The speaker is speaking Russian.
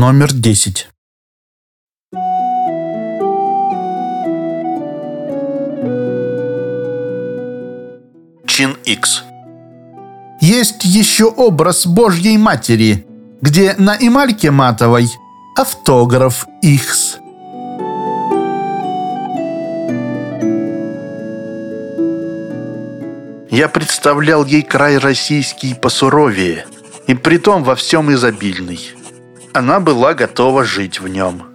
номер 10. Чин Икс. Есть еще образ Божьей Матери, где на эмальке матовой автограф Икс. Я представлял ей край российский посуровее, и притом во всем изобильный. Она была готова жить в нем.